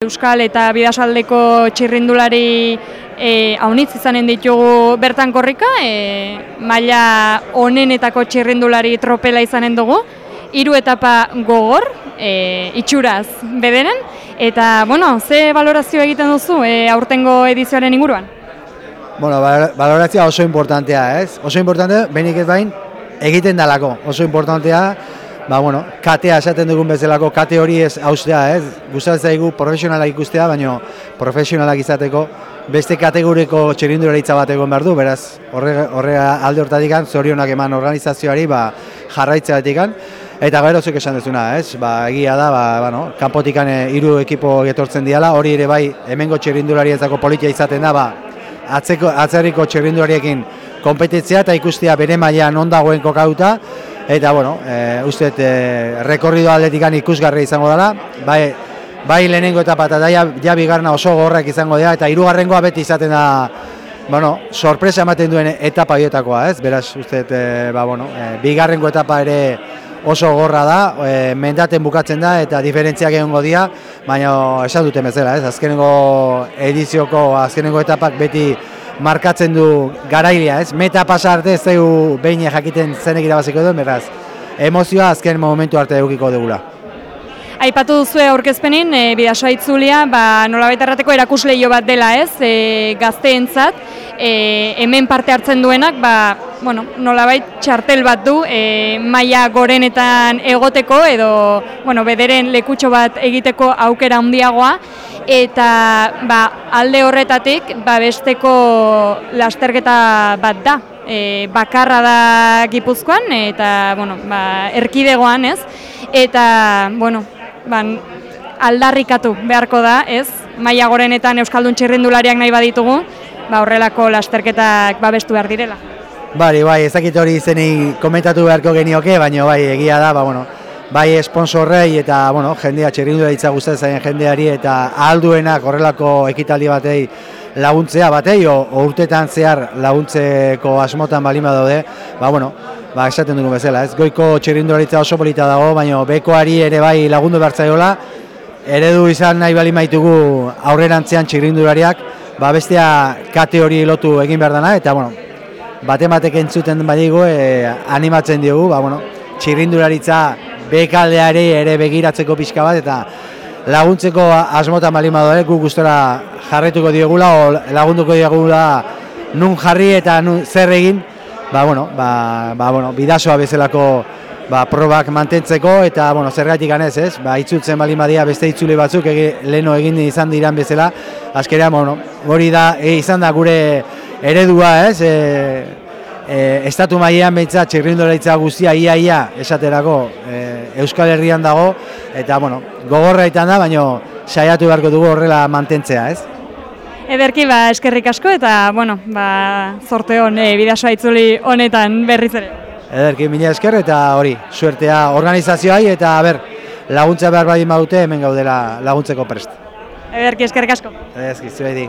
Euskal eta Bidasaldeko txirrindulari e, haunitz izanen ditugu bertan korrika, e, maila onenetako txirrindulari tropela izanen dugu, hiru etapa gogor, e, itxuraz bederen, eta, bueno, ze valorazio egiten duzu e, aurtengo edizioaren inguruan? Bueno, valorazioa oso importantea, ez? Oso importantea, benik ez bain, egiten dalako, oso importantea, ba, bueno, katea esaten dugun bezalako, kate hori ez haustea, ez? Gustatzen zaigu profesionalak ikustea, baina profesionalak izateko beste kategoriko txerinduraritza bat egon behar du, beraz, horre, horre alde hortatik zorionak eman organizazioari, ba, jarraitza batik Eta gero zuek esan dezuna, ez? Ba, egia da, ba, bueno, kanpotikan eh, hiru ekipo getortzen diala, hori ere bai, hemengo txerindulari ezako politia izaten da, ba, atzeko, atzerriko txerrindulariekin kompetentzia eta ikustea bere mailan non dagoen kokauta, eta, bueno, e, uste, e, rekorrido atletikan ikusgarri izango dela, bai, bai lehenengo etapa eta ja, ja bigarna oso gorrak izango dira, eta hirugarrengoa beti izaten da, bueno, sorpresa ematen duen etapa hioetakoa, ez? Beraz, uste, e, ba, bueno, e, bigarrengo etapa ere oso gorra da, e, mendaten bukatzen da eta diferentziak egongo dira, baina esan duten bezala, ez? Azkenengo edizioko, azkenengo etapak beti markatzen du garailea, ez? Meta pasa arte ez dugu behin jakiten zenek irabaziko duen, beraz, emozioa azken momentu arte edukiko dugula. Aipatu duzu aurkezpenin, e, bidasoa itzulia, ba, nola errateko erakusleio bat dela ez, e, gazteentzat, e, hemen parte hartzen duenak, ba, bueno, nolabait txartel bat du e, maila gorenetan egoteko edo bueno, bederen lekutxo bat egiteko aukera handiagoa eta ba, alde horretatik ba, besteko lasterketa bat da. E, bakarra da Gipuzkoan eta bueno, ba, erkidegoan, ez? Eta bueno, ba, aldarrikatu beharko da, ez? Maila gorenetan euskaldun txirrindulariak nahi baditugu, ba, horrelako lasterketak babestu behar direla. Bari, bai, ezakit hori izenei komentatu beharko genioke, baina bai, egia da, ba, bueno, bai esponsorrei eta, bueno, jendea txerrindu da itza zaien jendeari eta alduenak horrelako ekitaldi batei laguntzea batei, o, o urtetan zehar laguntzeko asmotan balima daude, ba, bueno, ba, esaten dugu bezala, ez? Goiko txerrindu oso polita dago, baina bekoari ere bai lagundu bertzaiola, eredu izan nahi bali maitugu aurrerantzean txirrindulariak, ba bestea kate hori lotu egin behar dana, eta bueno, bate batek entzuten badigu, e, animatzen diogu, ba, bueno, txirrindularitza bekaldeari ere begiratzeko pixka bat, eta laguntzeko asmotan bali madoe, gu gustora jarretuko diogula, o lagunduko diogula nun jarri eta nun zer egin, ba, bueno, ba, ba, bueno, bidasoa bezalako ba, probak mantentzeko eta bueno, zergatik ganez, ez? Ba, itzultzen bali madia beste itzule batzuk egi, leno egin izan diran bezala, azkerea, bueno, hori da, e, izan da gure eredua, ez? E, e, estatu mailean behintzat txirrindoleitza guztia ia ia esaterako e, Euskal Herrian dago eta bueno, gogorra da, baina saiatu beharko dugu horrela mantentzea, ez? Ederki, ba, eskerrik asko eta, bueno, ba, zorte hon, e, bidasoa itzuli honetan berriz ere. Ederki, mila esker eta hori, suertea organizazioai eta ber, laguntza behar badin baute hemen gaudela laguntzeko prest. Ederki, eskerrik asko. Ederki, zuedi.